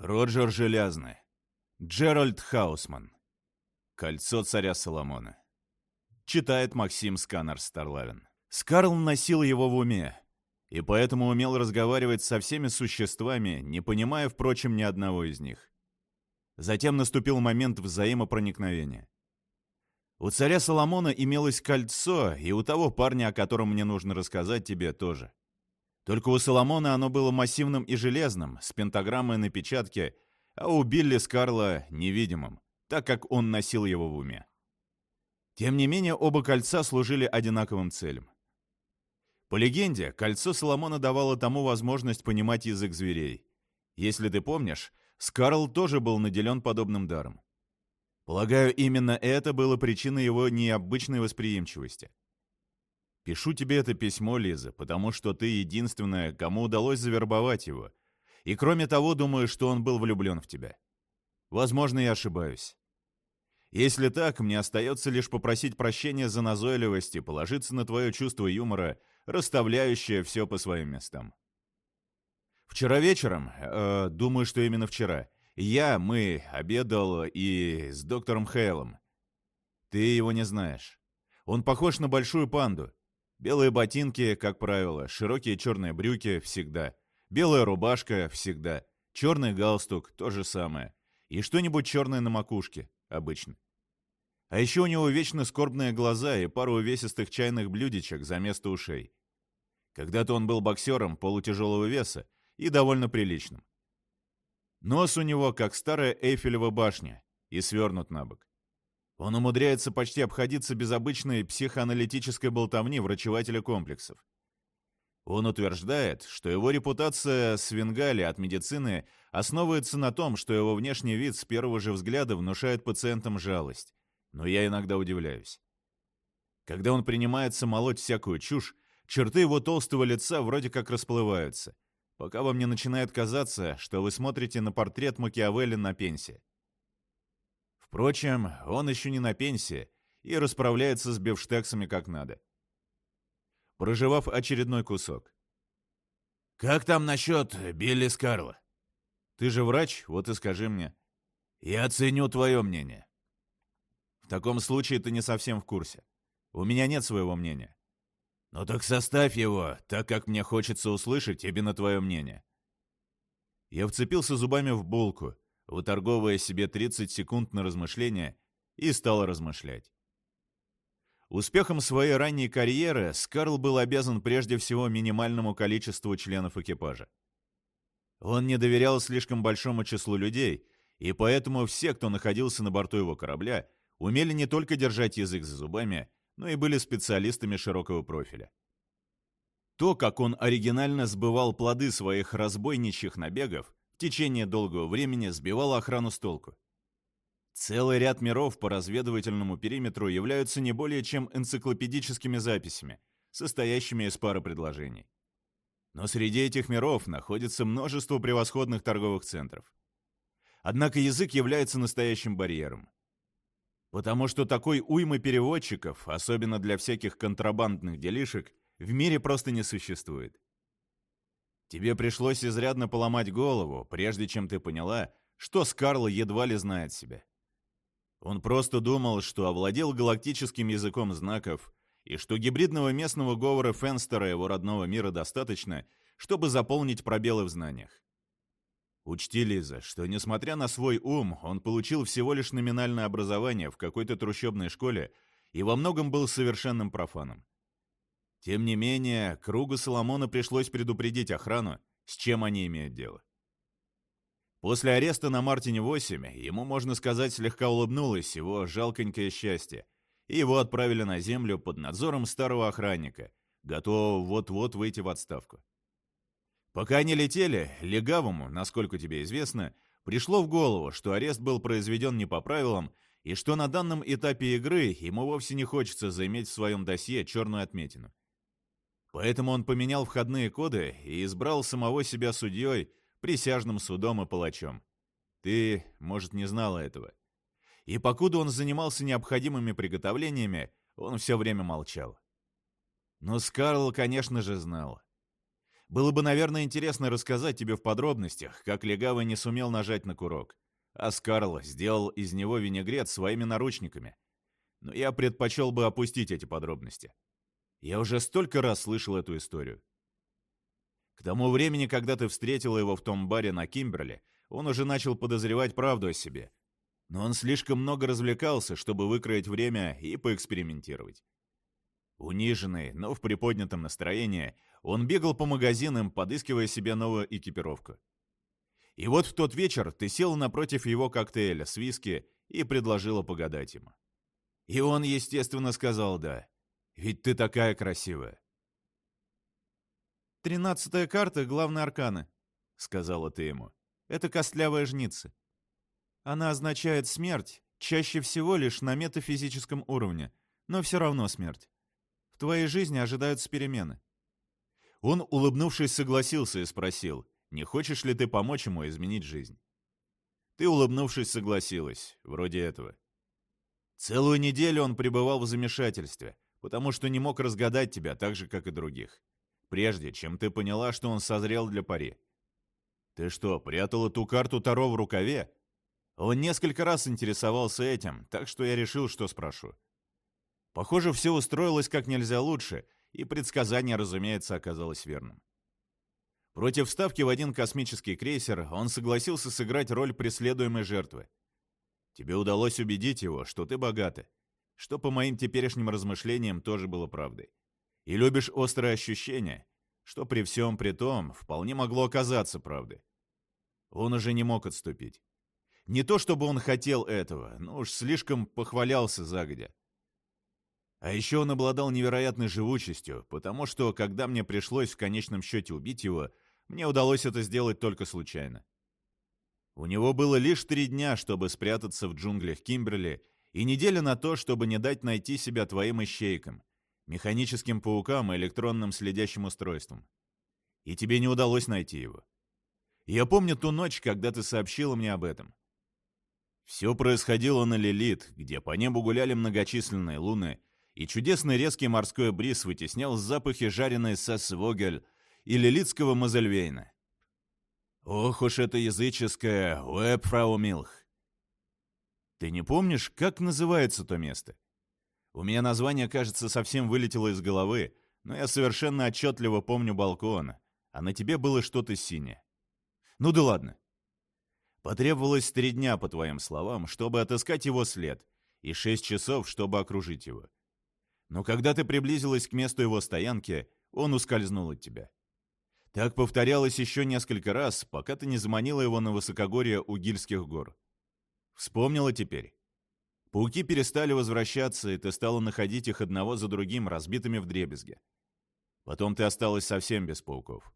Роджер Железный. Джеральд Хаусман. Кольцо царя Соломона. Читает Максим Сканер Старлавин. Скарл носил его в уме, и поэтому умел разговаривать со всеми существами, не понимая, впрочем, ни одного из них. Затем наступил момент взаимопроникновения. У царя Соломона имелось кольцо, и у того парня, о котором мне нужно рассказать тебе, тоже. Только у Соломона оно было массивным и железным, с пентаграммой на печатке, а у Билли Скарла невидимым, так как он носил его в уме. Тем не менее, оба кольца служили одинаковым целям. По легенде, кольцо Соломона давало тому возможность понимать язык зверей. Если ты помнишь, Скарл тоже был наделен подобным даром. Полагаю, именно это было причиной его необычной восприимчивости. Пишу тебе это письмо, Лиза, потому что ты единственная, кому удалось завербовать его. И кроме того, думаю, что он был влюблен в тебя. Возможно, я ошибаюсь. Если так, мне остается лишь попросить прощения за назойливость и положиться на твое чувство юмора, расставляющее все по своим местам. Вчера вечером, э, думаю, что именно вчера, я, мы, обедал и с доктором Хейлом. Ты его не знаешь. Он похож на большую панду, Белые ботинки, как правило, широкие черные брюки всегда. Белая рубашка всегда. Черный галстук то же самое. И что-нибудь черное на макушке, обычно. А еще у него вечно скорбные глаза и пару увесистых чайных блюдечек за место ушей. Когда-то он был боксером полутяжелого веса и довольно приличным. Нос у него, как старая Эйфелева башня, и свернут на бок. Он умудряется почти обходиться без обычной психоаналитической болтовни врачевателя комплексов. Он утверждает, что его репутация свингали от медицины основывается на том, что его внешний вид с первого же взгляда внушает пациентам жалость. Но я иногда удивляюсь. Когда он принимается молоть всякую чушь, черты его толстого лица вроде как расплываются, пока вам не начинает казаться, что вы смотрите на портрет Макиавелли на пенсии. Впрочем, он еще не на пенсии и расправляется с бифштексами как надо. Проживав очередной кусок. «Как там насчет Билли Скарла?» «Ты же врач, вот и скажи мне». «Я ценю твое мнение». «В таком случае ты не совсем в курсе. У меня нет своего мнения». «Ну так составь его, так как мне хочется услышать именно твое мнение». Я вцепился зубами в булку, выторговывая себе 30 секунд на размышление, и стал размышлять. Успехом своей ранней карьеры Скарл был обязан прежде всего минимальному количеству членов экипажа. Он не доверял слишком большому числу людей, и поэтому все, кто находился на борту его корабля, умели не только держать язык за зубами, но и были специалистами широкого профиля. То, как он оригинально сбывал плоды своих разбойничьих набегов, течение долгого времени сбивала охрану с толку. Целый ряд миров по разведывательному периметру являются не более чем энциклопедическими записями, состоящими из пары предложений. Но среди этих миров находится множество превосходных торговых центров. Однако язык является настоящим барьером. Потому что такой уймы переводчиков, особенно для всяких контрабандных делишек, в мире просто не существует. Тебе пришлось изрядно поломать голову, прежде чем ты поняла, что Скарл едва ли знает себя. Он просто думал, что овладел галактическим языком знаков, и что гибридного местного говора Фенстера его родного мира достаточно, чтобы заполнить пробелы в знаниях. Учти, Лиза, что, несмотря на свой ум, он получил всего лишь номинальное образование в какой-то трущобной школе и во многом был совершенным профаном. Тем не менее, кругу Соломона пришлось предупредить охрану, с чем они имеют дело. После ареста на Мартине-8 ему, можно сказать, слегка улыбнулось его жалконькое счастье, и его отправили на землю под надзором старого охранника, готового вот-вот выйти в отставку. Пока они летели, Легавому, насколько тебе известно, пришло в голову, что арест был произведен не по правилам, и что на данном этапе игры ему вовсе не хочется заиметь в своем досье черную отметину. Поэтому он поменял входные коды и избрал самого себя судьей, присяжным судом и палачом. Ты, может, не знала этого. И покуда он занимался необходимыми приготовлениями, он все время молчал. Но Скарл, конечно же, знал. Было бы, наверное, интересно рассказать тебе в подробностях, как легавый не сумел нажать на курок, а Скарл сделал из него винегрет своими наручниками. Но я предпочел бы опустить эти подробности. Я уже столько раз слышал эту историю. К тому времени, когда ты встретила его в том баре на Кимберли, он уже начал подозревать правду о себе. Но он слишком много развлекался, чтобы выкроить время и поэкспериментировать. Униженный, но в приподнятом настроении, он бегал по магазинам, подыскивая себе новую экипировку. И вот в тот вечер ты села напротив его коктейля с виски и предложила погадать ему. И он, естественно, сказал «да». Ведь ты такая красивая. «Тринадцатая карта — главной арканы», — сказала ты ему. «Это костлявая жница. Она означает смерть, чаще всего лишь на метафизическом уровне, но все равно смерть. В твоей жизни ожидаются перемены». Он, улыбнувшись, согласился и спросил, не хочешь ли ты помочь ему изменить жизнь? Ты, улыбнувшись, согласилась, вроде этого. Целую неделю он пребывал в замешательстве — потому что не мог разгадать тебя так же, как и других. Прежде чем ты поняла, что он созрел для пари. Ты что, прятала ту карту Таро в рукаве? Он несколько раз интересовался этим, так что я решил, что спрошу. Похоже, все устроилось как нельзя лучше, и предсказание, разумеется, оказалось верным. Против ставки в один космический крейсер он согласился сыграть роль преследуемой жертвы. Тебе удалось убедить его, что ты богата, что по моим теперешним размышлениям тоже было правдой. И любишь острые ощущения, что при всем при том вполне могло оказаться правдой. Он уже не мог отступить. Не то чтобы он хотел этого, но уж слишком похвалялся загодя. А еще он обладал невероятной живучестью, потому что, когда мне пришлось в конечном счете убить его, мне удалось это сделать только случайно. У него было лишь три дня, чтобы спрятаться в джунглях Кимберли и неделя на то, чтобы не дать найти себя твоим ищейкам, механическим паукам и электронным следящим устройствам. И тебе не удалось найти его. Я помню ту ночь, когда ты сообщила мне об этом. Все происходило на Лилит, где по небу гуляли многочисленные луны, и чудесный резкий морской бриз вытеснял запахи жареной сассвогель и лилитского мазельвейна. Ох уж это языческое «Уэбфрау Милх». Ты не помнишь, как называется то место? У меня название, кажется, совсем вылетело из головы, но я совершенно отчетливо помню балкон, а на тебе было что-то синее. Ну да ладно. Потребовалось три дня, по твоим словам, чтобы отыскать его след, и шесть часов, чтобы окружить его. Но когда ты приблизилась к месту его стоянки, он ускользнул от тебя. Так повторялось еще несколько раз, пока ты не заманила его на высокогорье у Гильских гор. Вспомнила теперь. Пауки перестали возвращаться, и ты стала находить их одного за другим, разбитыми в дребезге. Потом ты осталась совсем без пауков.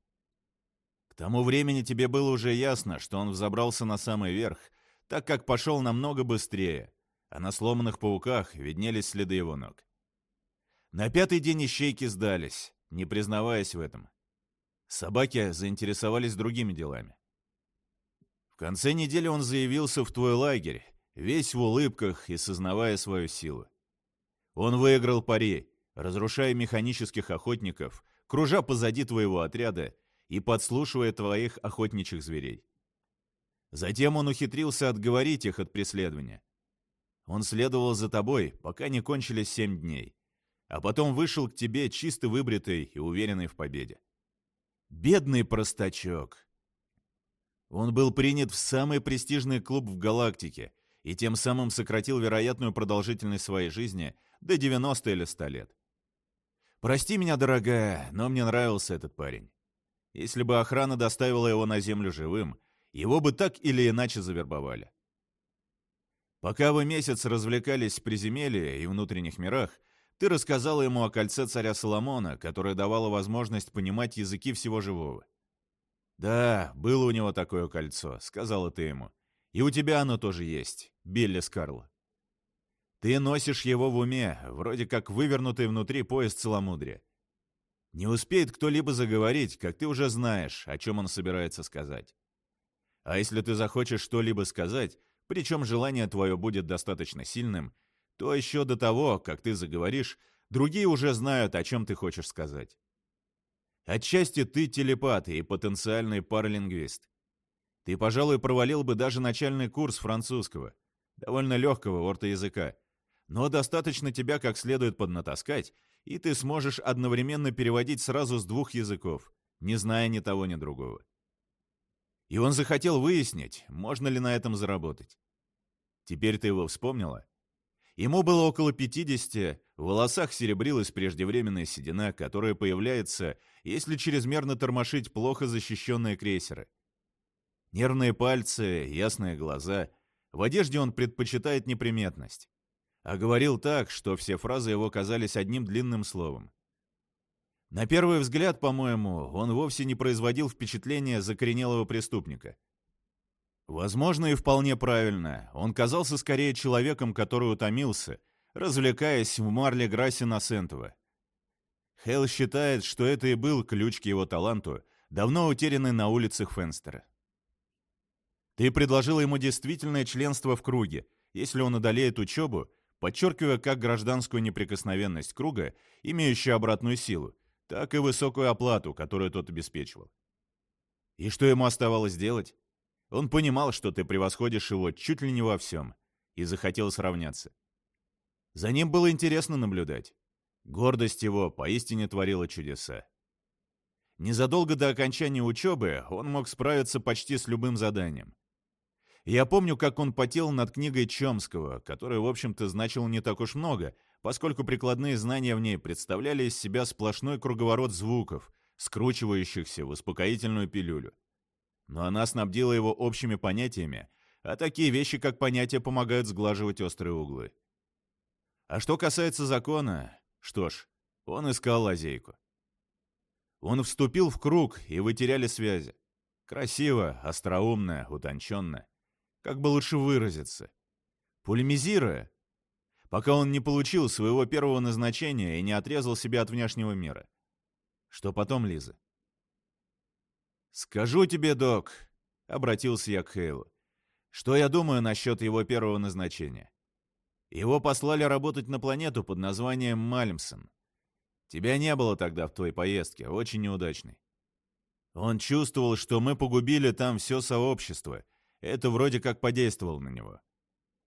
К тому времени тебе было уже ясно, что он взобрался на самый верх, так как пошел намного быстрее, а на сломанных пауках виднелись следы его ног. На пятый день ищейки сдались, не признаваясь в этом. Собаки заинтересовались другими делами конце недели он заявился в твой лагерь, весь в улыбках и сознавая свою силу. Он выиграл пари, разрушая механических охотников, кружа позади твоего отряда и подслушивая твоих охотничьих зверей. Затем он ухитрился отговорить их от преследования. Он следовал за тобой, пока не кончились семь дней, а потом вышел к тебе чисто выбритый и уверенный в победе. Бедный простачок, он был принят в самый престижный клуб в галактике и тем самым сократил вероятную продолжительность своей жизни до 90 или 100 лет. Прости меня, дорогая, но мне нравился этот парень. Если бы охрана доставила его на Землю живым, его бы так или иначе завербовали. Пока вы месяц развлекались в приземелье и внутренних мирах, ты рассказала ему о кольце царя Соломона, которое давало возможность понимать языки всего живого. «Да, было у него такое кольцо», — сказала ты ему. «И у тебя оно тоже есть, Билли Скарл. Ты носишь его в уме, вроде как вывернутый внутри пояс целомудрия. Не успеет кто-либо заговорить, как ты уже знаешь, о чем он собирается сказать. А если ты захочешь что-либо сказать, причем желание твое будет достаточно сильным, то еще до того, как ты заговоришь, другие уже знают, о чем ты хочешь сказать. Отчасти ты телепат и потенциальный паралингвист. Ты, пожалуй, провалил бы даже начальный курс французского, довольно легкого ортоязыка, но достаточно тебя как следует поднатаскать, и ты сможешь одновременно переводить сразу с двух языков, не зная ни того, ни другого. И он захотел выяснить, можно ли на этом заработать. Теперь ты его вспомнила? Ему было около 50, в волосах серебрилась преждевременная седина, которая появляется, если чрезмерно тормошить плохо защищенные крейсеры. Нервные пальцы, ясные глаза. В одежде он предпочитает неприметность. А говорил так, что все фразы его казались одним длинным словом. На первый взгляд, по-моему, он вовсе не производил впечатления закоренелого преступника — Возможно, и вполне правильно. Он казался скорее человеком, который утомился, развлекаясь в марле Грасси Насентова. Хейл считает, что это и был ключ к его таланту, давно утерянный на улицах Фенстера. Ты предложил ему действительное членство в круге, если он одолеет учебу, подчеркивая как гражданскую неприкосновенность круга, имеющую обратную силу, так и высокую оплату, которую тот обеспечивал. И что ему оставалось делать? Он понимал, что ты превосходишь его чуть ли не во всем, и захотел сравняться. За ним было интересно наблюдать. Гордость его поистине творила чудеса. Незадолго до окончания учебы он мог справиться почти с любым заданием. Я помню, как он потел над книгой Чомского, которая, в общем-то, значила не так уж много, поскольку прикладные знания в ней представляли из себя сплошной круговорот звуков, скручивающихся в успокоительную пилюлю но она снабдила его общими понятиями, а такие вещи, как понятия, помогают сглаживать острые углы. А что касается закона, что ж, он искал лазейку. Он вступил в круг, и вы теряли связи. Красиво, остроумно, утонченно. Как бы лучше выразиться? Полемизируя, пока он не получил своего первого назначения и не отрезал себя от внешнего мира. Что потом, Лиза? «Скажу тебе, док», — обратился я к Хейлу, «что я думаю насчет его первого назначения. Его послали работать на планету под названием Мальмсон. Тебя не было тогда в той поездке, очень неудачной. Он чувствовал, что мы погубили там все сообщество. Это вроде как подействовало на него.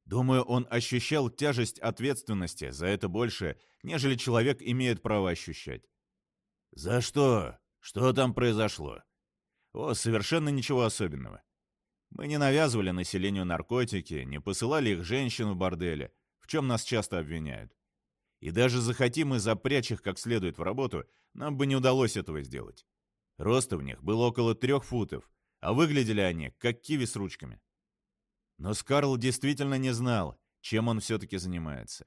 Думаю, он ощущал тяжесть ответственности за это больше, нежели человек имеет право ощущать. «За что? Что там произошло?» О, совершенно ничего особенного. Мы не навязывали населению наркотики, не посылали их женщин в борделе, в чем нас часто обвиняют. И даже захотим мы запрячь их как следует в работу, нам бы не удалось этого сделать. Роста в них было около трех футов, а выглядели они, как киви с ручками. Но Скарл действительно не знал, чем он все-таки занимается.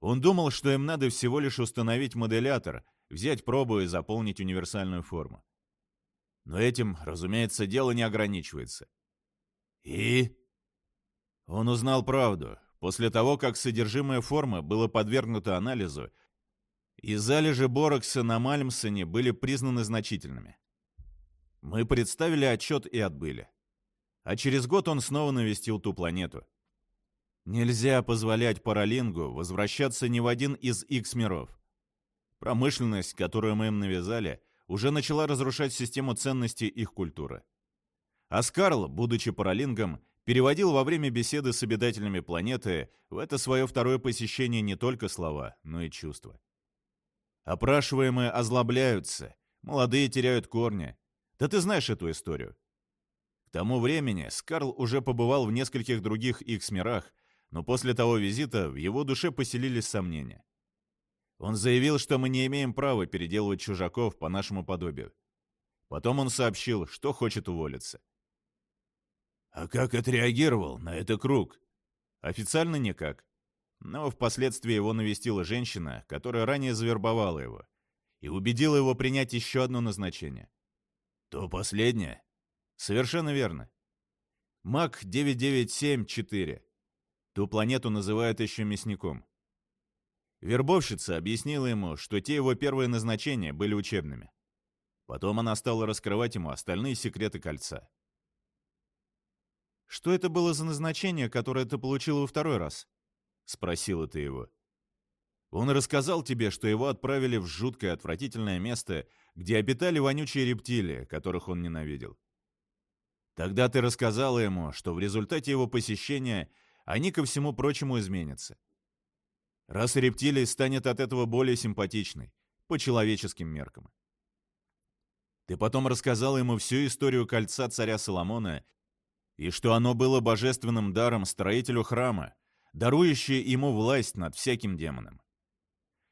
Он думал, что им надо всего лишь установить моделятор, взять пробу и заполнить универсальную форму. Но этим, разумеется, дело не ограничивается. И? Он узнал правду. После того, как содержимое формы было подвергнуто анализу, и залежи борокса на Мальмсоне были признаны значительными. Мы представили отчет и отбыли. А через год он снова навестил ту планету. Нельзя позволять Паралингу возвращаться ни в один из X-миров. Промышленность, которую мы им навязали — уже начала разрушать систему ценностей их культуры. А Скарл, будучи паралингом, переводил во время беседы с обитателями планеты в это свое второе посещение не только слова, но и чувства. Опрашиваемые озлобляются, молодые теряют корни. Да ты знаешь эту историю. К тому времени Скарл уже побывал в нескольких других X-мирах, но после того визита в его душе поселились сомнения. Он заявил, что мы не имеем права переделывать чужаков по нашему подобию. Потом он сообщил, что хочет уволиться. А как отреагировал на это круг? Официально никак. Но впоследствии его навестила женщина, которая ранее завербовала его, и убедила его принять еще одно назначение. То последнее? Совершенно верно. МАК 9974. Ту планету называют еще мясником. Вербовщица объяснила ему, что те его первые назначения были учебными. Потом она стала раскрывать ему остальные секреты кольца. «Что это было за назначение, которое ты получил во второй раз?» — спросила ты его. Он рассказал тебе, что его отправили в жуткое отвратительное место, где обитали вонючие рептилии, которых он ненавидел. Тогда ты рассказала ему, что в результате его посещения они ко всему прочему изменятся. Раса рептилий станет от этого более симпатичной, по человеческим меркам. Ты потом рассказала ему всю историю кольца царя Соломона и что оно было божественным даром строителю храма, дарующее ему власть над всяким демоном.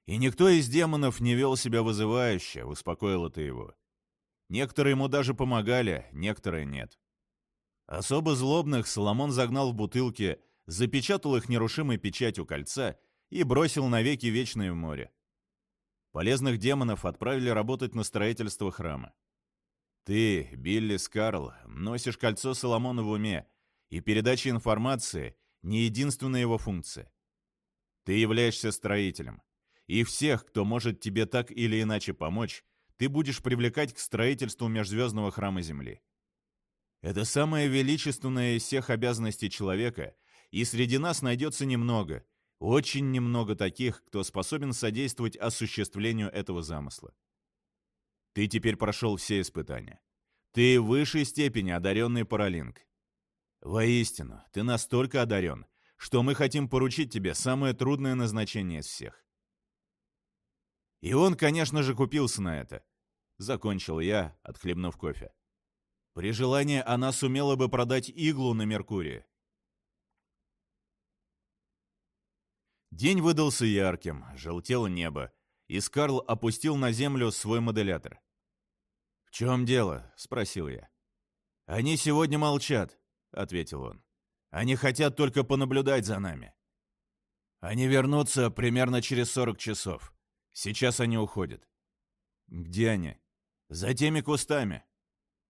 И никто из демонов не вел себя вызывающе, успокоила ты его. Некоторые ему даже помогали, некоторые нет. Особо злобных Соломон загнал в бутылки, запечатал их нерушимой печатью кольца и бросил навеки вечное в море. Полезных демонов отправили работать на строительство храма. Ты, Билли Скарл, носишь кольцо Соломона в уме, и передача информации — не единственная его функция. Ты являешься строителем, и всех, кто может тебе так или иначе помочь, ты будешь привлекать к строительству межзвездного храма Земли. Это самая величественная из всех обязанностей человека, и среди нас найдется немного, очень немного таких, кто способен содействовать осуществлению этого замысла. Ты теперь прошел все испытания. Ты в высшей степени одаренный паралинг. Воистину, ты настолько одарен, что мы хотим поручить тебе самое трудное назначение из всех. И он, конечно же, купился на это. Закончил я, отхлебнув кофе. При желании она сумела бы продать иглу на Меркурии. День выдался ярким, желтело небо, и Скарл опустил на землю свой моделятор. «В чем дело?» — спросил я. «Они сегодня молчат», — ответил он. «Они хотят только понаблюдать за нами. Они вернутся примерно через 40 часов. Сейчас они уходят». «Где они?» «За теми кустами».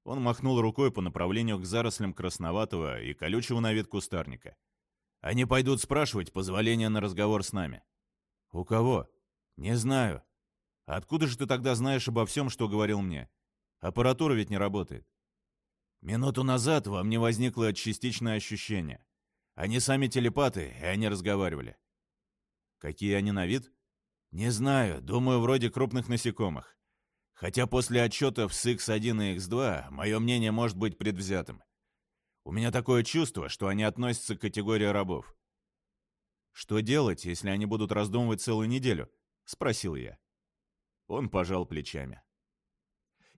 Он махнул рукой по направлению к зарослям красноватого и колючего на вид кустарника. «Они пойдут спрашивать позволения на разговор с нами». «У кого?» «Не знаю. Откуда же ты тогда знаешь обо всем, что говорил мне? Аппаратура ведь не работает». Минуту назад во мне возникло частичное ощущение. Они сами телепаты, и они разговаривали. Какие они на вид? Не знаю, думаю, вроде крупных насекомых. Хотя после отчетов с X1 и X2 мое мнение может быть предвзятым. У меня такое чувство, что они относятся к категории рабов. Что делать, если они будут раздумывать целую неделю? — спросил я. Он пожал плечами.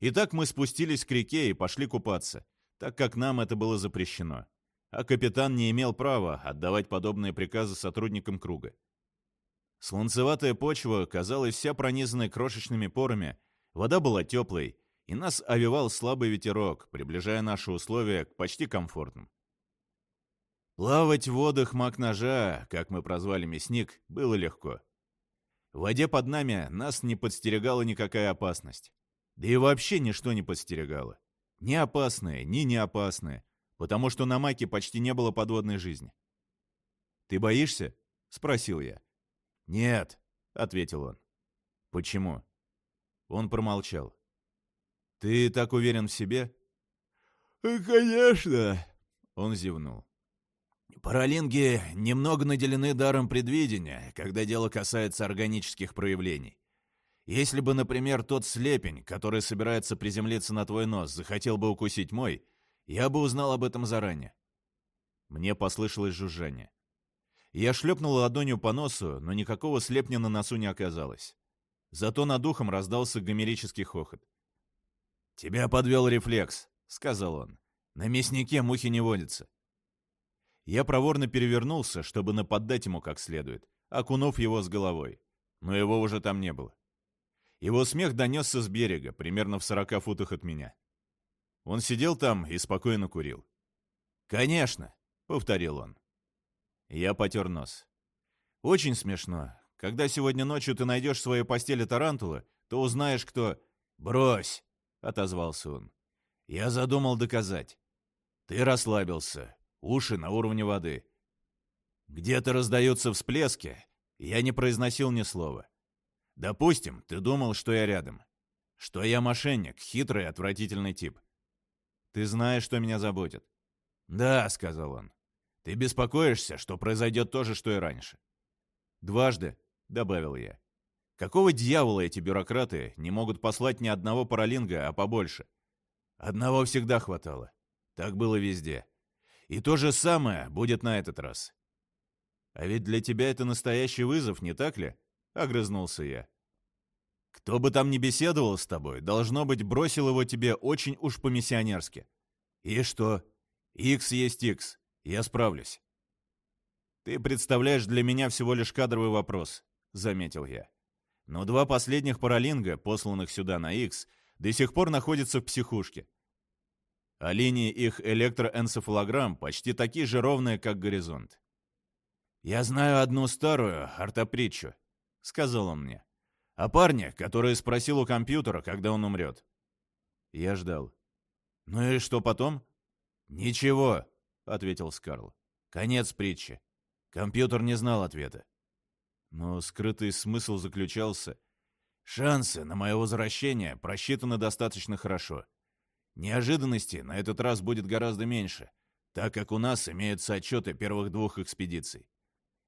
Итак, мы спустились к реке и пошли купаться, так как нам это было запрещено. А капитан не имел права отдавать подобные приказы сотрудникам круга. Слонцеватая почва казалась вся пронизанной крошечными порами, вода была теплой, и нас овевал слабый ветерок, приближая наши условия к почти комфортным. Плавать в водах маг-ножа, как мы прозвали мясник, было легко. В воде под нами нас не подстерегала никакая опасность. Да и вообще ничто не подстерегало. Ни опасное, ни неопасное, потому что на Маке почти не было подводной жизни. «Ты боишься?» — спросил я. «Нет», — ответил он. «Почему?» Он промолчал. «Ты так уверен в себе?» «Конечно!» — он зевнул. Паралинги немного наделены даром предвидения, когда дело касается органических проявлений. Если бы, например, тот слепень, который собирается приземлиться на твой нос, захотел бы укусить мой, я бы узнал об этом заранее. Мне послышалось жужжание. Я шлепнул ладонью по носу, но никакого слепня на носу не оказалось. Зато над ухом раздался гомерический хохот. «Тебя подвел рефлекс», — сказал он. «На мяснике мухи не водятся. Я проворно перевернулся, чтобы нападать ему как следует, окунув его с головой. Но его уже там не было. Его смех донесся с берега, примерно в сорока футах от меня. Он сидел там и спокойно курил. «Конечно», — повторил он. Я потер нос. «Очень смешно. Когда сегодня ночью ты найдешь в своей постели тарантула, то узнаешь, кто...» «Брось!» — отозвался он. «Я задумал доказать. Ты расслабился, уши на уровне воды. Где-то раздаются всплески, я не произносил ни слова. Допустим, ты думал, что я рядом. Что я мошенник, хитрый, отвратительный тип. Ты знаешь, что меня заботит. Да, сказал он. Ты беспокоишься, что произойдет то же, что и раньше. Дважды, добавил я. Какого дьявола эти бюрократы не могут послать ни одного паралинга, а побольше? Одного всегда хватало. Так было везде. И то же самое будет на этот раз. А ведь для тебя это настоящий вызов, не так ли? Огрызнулся я. Кто бы там ни беседовал с тобой, должно быть, бросил его тебе очень уж по-миссионерски. И что? Икс есть икс. Я справлюсь. Ты представляешь для меня всего лишь кадровый вопрос, заметил я. Но два последних паралинга, посланных сюда на Икс, до сих пор находятся в психушке. А линии их электроэнцефалограмм почти такие же ровные, как горизонт. «Я знаю одну старую ортопритчу», — сказал он мне. «О парне, который спросил у компьютера, когда он умрет». Я ждал. «Ну и что потом?» «Ничего», — ответил Скарл. «Конец притчи. Компьютер не знал ответа. Но скрытый смысл заключался. Шансы на мое возвращение просчитаны достаточно хорошо. Неожиданностей на этот раз будет гораздо меньше, так как у нас имеются отчеты первых двух экспедиций.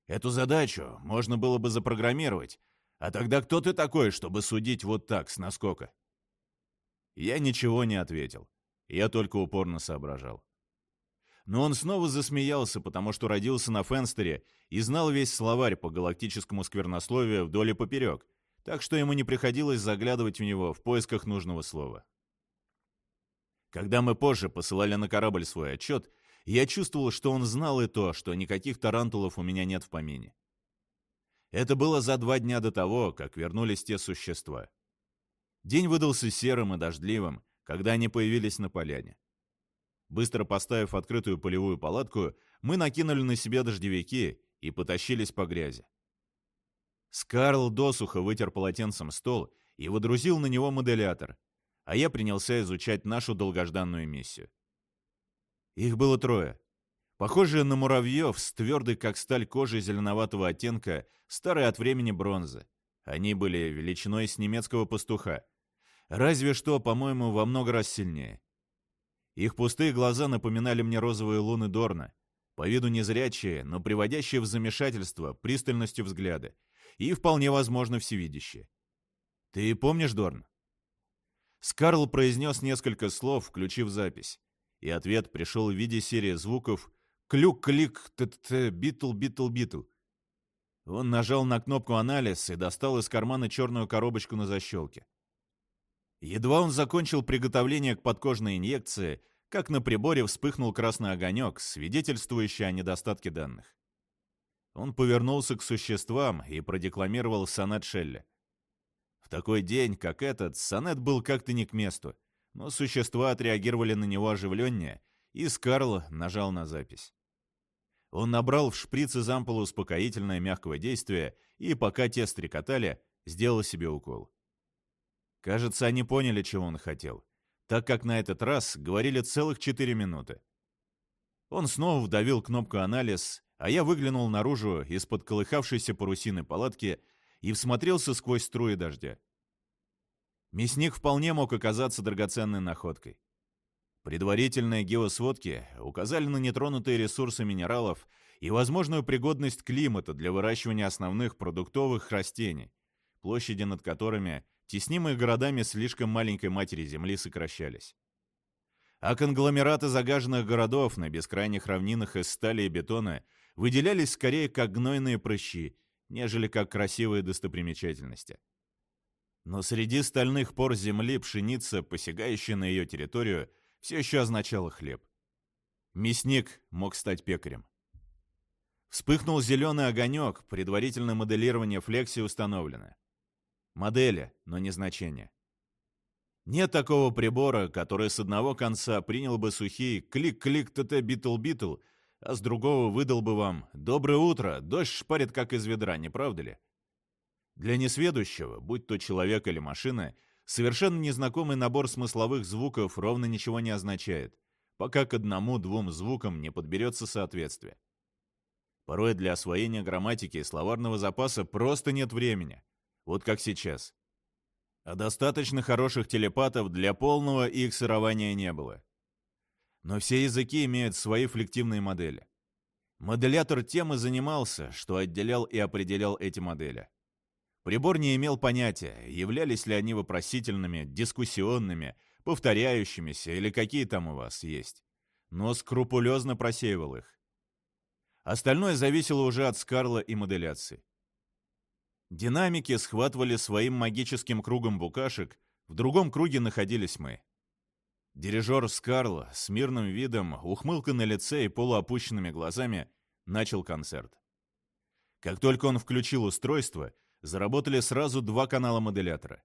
Эту задачу можно было бы запрограммировать, а тогда кто ты такой, чтобы судить вот так, с наскока? Я ничего не ответил. Я только упорно соображал. Но он снова засмеялся, потому что родился на Фенстере и знал весь словарь по галактическому сквернословию вдоль и поперек, так что ему не приходилось заглядывать в него в поисках нужного слова. Когда мы позже посылали на корабль свой отчет, я чувствовал, что он знал и то, что никаких тарантулов у меня нет в помине. Это было за два дня до того, как вернулись те существа. День выдался серым и дождливым, когда они появились на поляне. Быстро поставив открытую полевую палатку, мы накинули на себя дождевики и потащились по грязи. Скарл досуха вытер полотенцем стол и водрузил на него моделятор, а я принялся изучать нашу долгожданную миссию. Их было трое. Похожие на муравьев с твердой, как сталь кожей зеленоватого оттенка, старой от времени бронзы. Они были величиной с немецкого пастуха. Разве что, по-моему, во много раз сильнее. Их пустые глаза напоминали мне розовые луны Дорна, по виду незрячие, но приводящие в замешательство пристальностью взгляда, и вполне возможно всевидящие. «Ты помнишь, Дорн?» Скарл произнес несколько слов, включив запись, и ответ пришел в виде серии звуков «клюк-клик, т-т-т, битл-битл-битл». Он нажал на кнопку «Анализ» и достал из кармана черную коробочку на защелке. Едва он закончил приготовление к подкожной инъекции, как на приборе вспыхнул красный огонек, свидетельствующий о недостатке данных. Он повернулся к существам и продекламировал сонет Шелли. В такой день, как этот, сонет был как-то не к месту, но существа отреагировали на него оживленнее, и Скарл нажал на запись. Он набрал в шприц из ампулы успокоительное мягкого действия и, пока те стрекотали, сделал себе укол. Кажется, они поняли, чего он хотел, так как на этот раз говорили целых четыре минуты. Он снова вдавил кнопку «Анализ», а я выглянул наружу из-под колыхавшейся парусины палатки и всмотрелся сквозь струи дождя. Мясник вполне мог оказаться драгоценной находкой. Предварительные геосводки указали на нетронутые ресурсы минералов и возможную пригодность климата для выращивания основных продуктовых растений, площади над которыми теснимые городами слишком маленькой матери Земли сокращались. А конгломераты загаженных городов на бескрайних равнинах из стали и бетона выделялись скорее как гнойные прыщи, нежели как красивые достопримечательности. Но среди стальных пор земли пшеница, посягающая на ее территорию, все еще означала хлеб. Мясник мог стать пекарем. Вспыхнул зеленый огонек, предварительное моделирование флексии установлено. Модели, но не значения. Нет такого прибора, который с одного конца принял бы сухие клик-клик-т-т-битл-битл, а с другого выдал бы вам «Доброе утро, дождь шпарит как из ведра», не правда ли? Для несведущего, будь то человек или машина, совершенно незнакомый набор смысловых звуков ровно ничего не означает, пока к одному-двум звукам не подберется соответствие. Порой для освоения грамматики и словарного запаса просто нет времени – вот как сейчас. А достаточно хороших телепатов для полного их сырования не было. Но все языки имеют свои флективные модели. Моделятор темы занимался, что отделял и определял эти модели. Прибор не имел понятия, являлись ли они вопросительными, дискуссионными, повторяющимися или какие там у вас есть, но скрупулезно просеивал их. Остальное зависело уже от скарла и моделяции. Динамики схватывали своим магическим кругом букашек, в другом круге находились мы. Дирижер Скарла с мирным видом, ухмылкой на лице и полуопущенными глазами начал концерт. Как только он включил устройство, заработали сразу два канала модулятора.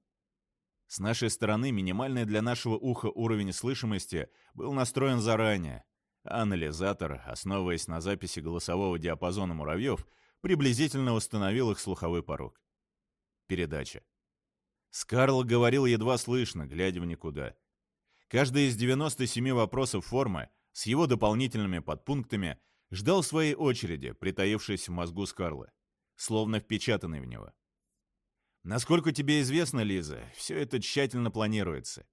С нашей стороны минимальный для нашего уха уровень слышимости был настроен заранее, а анализатор, основываясь на записи голосового диапазона муравьев, приблизительно установил их слуховой порог. Передача. Скарл говорил едва слышно, глядя в никуда. Каждый из 97 вопросов формы с его дополнительными подпунктами ждал своей очереди, притаившись в мозгу Скарла, словно впечатанный в него. Насколько тебе известно, Лиза, все это тщательно планируется.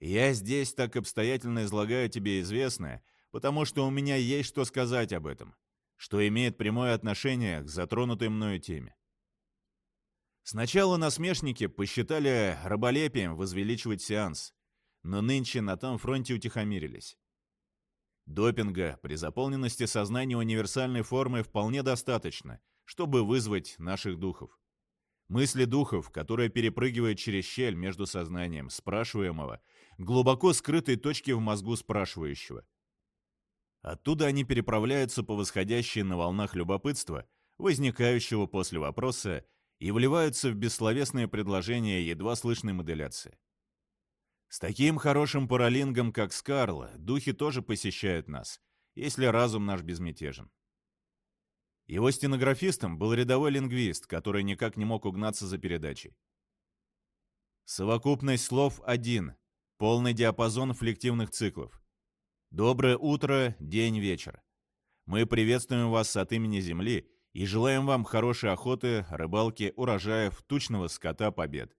Я здесь так обстоятельно излагаю тебе известное, потому что у меня есть что сказать об этом, что имеет прямое отношение к затронутой мною теме. Сначала насмешники посчитали раболепием возвеличивать сеанс, но нынче на том фронте утихомирились. Допинга при заполненности сознания универсальной формы вполне достаточно, чтобы вызвать наших духов. Мысли духов, которые перепрыгивают через щель между сознанием спрашиваемого, глубоко скрытой точки в мозгу спрашивающего. Оттуда они переправляются по восходящей на волнах любопытства, возникающего после вопроса, и вливаются в бессловесное предложение едва слышной модуляции. С таким хорошим паралингом, как Скарла, духи тоже посещают нас, если разум наш безмятежен. Его стенографистом был рядовой лингвист, который никак не мог угнаться за передачей. Совокупность слов один, полный диапазон флективных циклов. Доброе утро, день, вечер. Мы приветствуем вас от имени Земли и желаем вам хорошей охоты, рыбалки, урожаев, тучного скота, побед.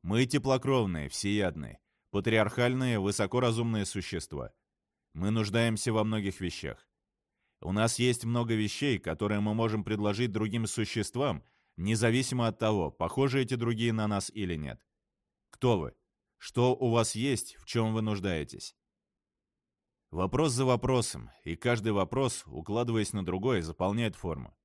Мы теплокровные, всеядные, патриархальные, высокоразумные существа. Мы нуждаемся во многих вещах. У нас есть много вещей, которые мы можем предложить другим существам, независимо от того, похожи эти другие на нас или нет. Кто вы? Что у вас есть, в чем вы нуждаетесь? Вопрос за вопросом, и каждый вопрос, укладываясь на другой, заполняет форму.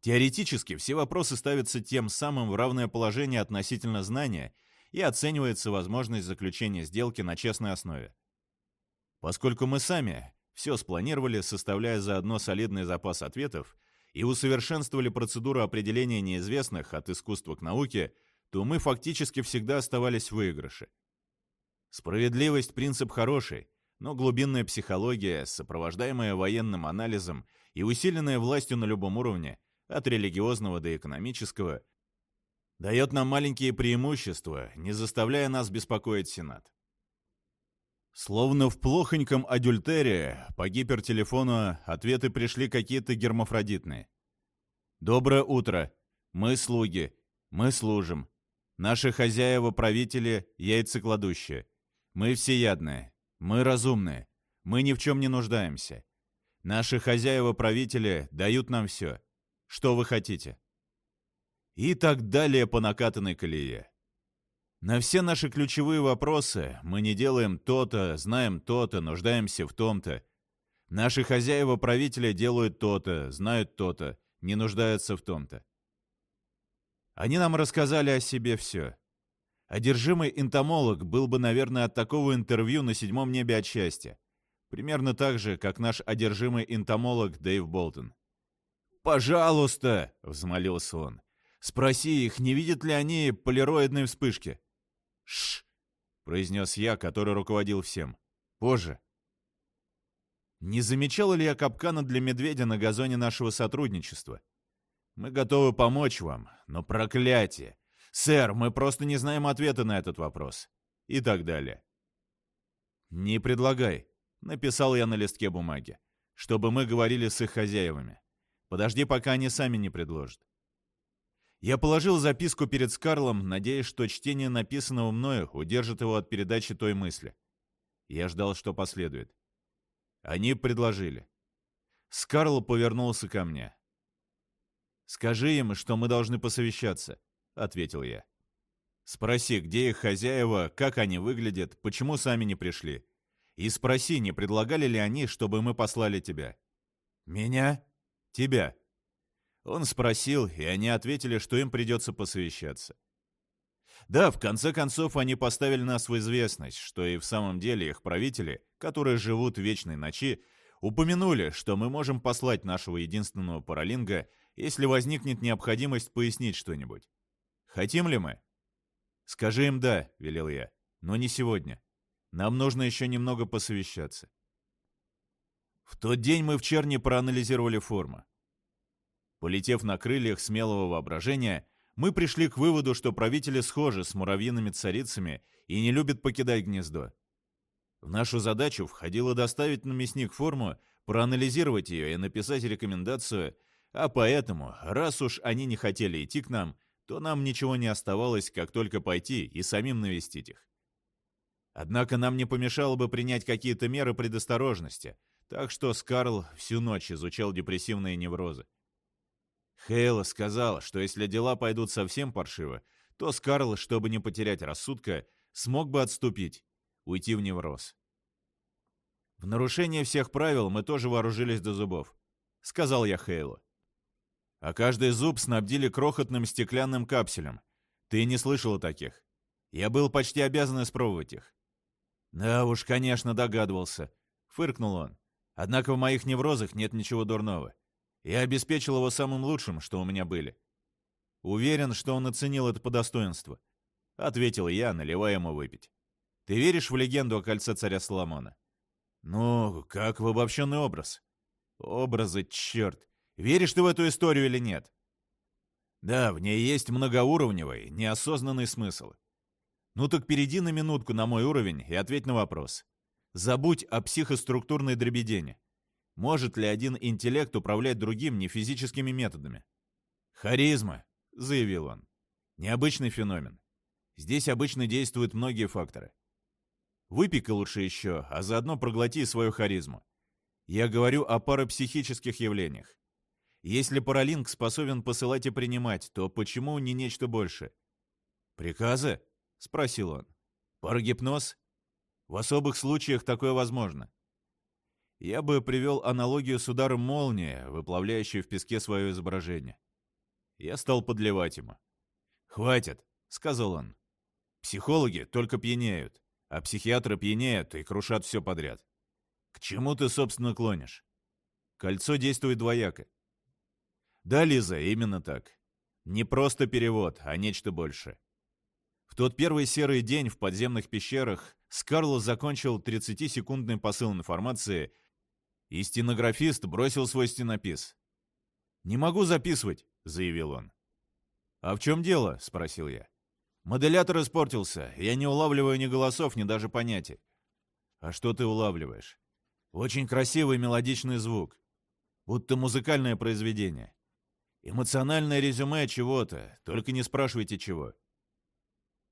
Теоретически все вопросы ставятся тем самым в равное положение относительно знания и оценивается возможность заключения сделки на честной основе. Поскольку мы сами все спланировали, составляя заодно солидный запас ответов, и усовершенствовали процедуру определения неизвестных от искусства к науке, то мы фактически всегда оставались в выигрыше. Справедливость – принцип хороший, но глубинная психология, сопровождаемая военным анализом и усиленная властью на любом уровне, от религиозного до экономического, дает нам маленькие преимущества, не заставляя нас беспокоить Сенат. Словно в плохоньком адюльтере по гипертелефону ответы пришли какие-то гермафродитные. «Доброе утро. Мы слуги. Мы служим. Наши хозяева-правители – яйцекладущие. Мы всеядные. Мы разумные. Мы ни в чем не нуждаемся. Наши хозяева-правители дают нам все. Что вы хотите?» И так далее по накатанной колее. На все наши ключевые вопросы мы не делаем то-то, знаем то-то, нуждаемся в том-то. Наши хозяева-правители делают то-то, знают то-то, не нуждаются в том-то. Они нам рассказали о себе все. Одержимый энтомолог был бы, наверное, от такого интервью на седьмом небе от счастья. Примерно так же, как наш одержимый энтомолог Дэйв Болтон. «Пожалуйста!» — взмолился он. Спроси их, не видят ли они полироидные вспышки. Шш, произнес я, который руководил всем. Позже. Не замечал ли я капкана для медведя на газоне нашего сотрудничества? Мы готовы помочь вам, но проклятие! Сэр, мы просто не знаем ответа на этот вопрос. И так далее. Не предлагай, написал я на листке бумаги, чтобы мы говорили с их хозяевами. Подожди, пока они сами не предложат. Я положил записку перед Скарлом, надеясь, что чтение написанного мною удержит его от передачи той мысли. Я ждал, что последует. Они предложили. Скарл повернулся ко мне. «Скажи им, что мы должны посовещаться», — ответил я. «Спроси, где их хозяева, как они выглядят, почему сами не пришли. И спроси, не предлагали ли они, чтобы мы послали тебя». «Меня?» «Тебя». Он спросил, и они ответили, что им придется посовещаться. Да, в конце концов, они поставили нас в известность, что и в самом деле их правители, которые живут в вечной ночи, упомянули, что мы можем послать нашего единственного паралинга, если возникнет необходимость пояснить что-нибудь. Хотим ли мы? «Скажи им «да», — велел я, — «но не сегодня. Нам нужно еще немного посовещаться». В тот день мы в Черне проанализировали форму. Полетев на крыльях смелого воображения, мы пришли к выводу, что правители схожи с муравьиными царицами и не любят покидать гнездо. В нашу задачу входило доставить на мясник форму, проанализировать ее и написать рекомендацию, а поэтому, раз уж они не хотели идти к нам, то нам ничего не оставалось, как только пойти и самим навестить их. Однако нам не помешало бы принять какие-то меры предосторожности, так что Скарл всю ночь изучал депрессивные неврозы. Хейла сказала, что если дела пойдут совсем паршиво, то Скарл, чтобы не потерять рассудка, смог бы отступить, уйти в невроз. «В нарушение всех правил мы тоже вооружились до зубов», — сказал я Хейлу. «А каждый зуб снабдили крохотным стеклянным капсулем. Ты не слышал о таких. Я был почти обязан испробовать их». «Да уж, конечно, догадывался», — фыркнул он. «Однако в моих неврозах нет ничего дурного. Я обеспечил его самым лучшим, что у меня были. Уверен, что он оценил это по достоинству. Ответил я, наливая ему выпить. Ты веришь в легенду о кольце царя Соломона? Ну, как в обобщенный образ. Образы, черт. Веришь ты в эту историю или нет? Да, в ней есть многоуровневый, неосознанный смысл. Ну так перейди на минутку на мой уровень и ответь на вопрос. Забудь о психоструктурной дребедене. Может ли один интеллект управлять другим нефизическими методами? «Харизма», — заявил он. «Необычный феномен. Здесь обычно действуют многие факторы. Выпей-ка лучше еще, а заодно проглоти свою харизму. Я говорю о парапсихических явлениях. Если паралинг способен посылать и принимать, то почему не нечто большее? «Приказы?» — спросил он. «Парагипноз? В особых случаях такое возможно. Я бы привел аналогию с ударом молнии, выплавляющей в песке свое изображение. Я стал подливать ему. «Хватит», — сказал он. «Психологи только пьянеют, а психиатры пьянеют и крушат все подряд. К чему ты, собственно, клонишь? Кольцо действует двояко. Да, Лиза, именно так. Не просто перевод, а нечто большее. В тот первый серый день в подземных пещерах Скарло закончил 30-секундный посыл информации — и стенографист бросил свой стенопис. «Не могу записывать», — заявил он. «А в чем дело?» — спросил я. «Моделятор испортился. Я не улавливаю ни голосов, ни даже понятий». «А что ты улавливаешь?» «Очень красивый мелодичный звук. Будто музыкальное произведение. Эмоциональное резюме чего-то, только не спрашивайте чего».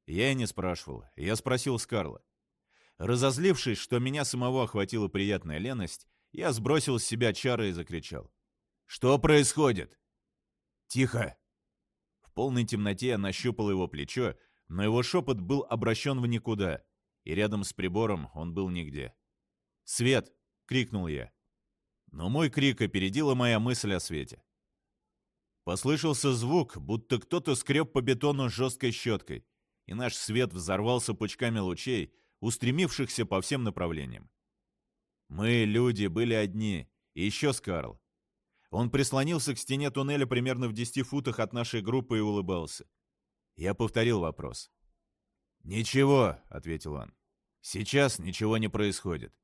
Я и не спрашивал. Я спросил Скарла. Разозлившись, что меня самого охватила приятная леность, я сбросил с себя чары и закричал. «Что происходит?» «Тихо!» В полной темноте я нащупал его плечо, но его шепот был обращен в никуда, и рядом с прибором он был нигде. «Свет!» — крикнул я. Но мой крик опередила моя мысль о свете. Послышался звук, будто кто-то скреб по бетону жесткой щеткой, и наш свет взорвался пучками лучей, устремившихся по всем направлениям. Мы, люди, были одни. И еще Скарл. Он прислонился к стене туннеля примерно в десяти футах от нашей группы и улыбался. Я повторил вопрос. «Ничего», — ответил он. «Сейчас ничего не происходит.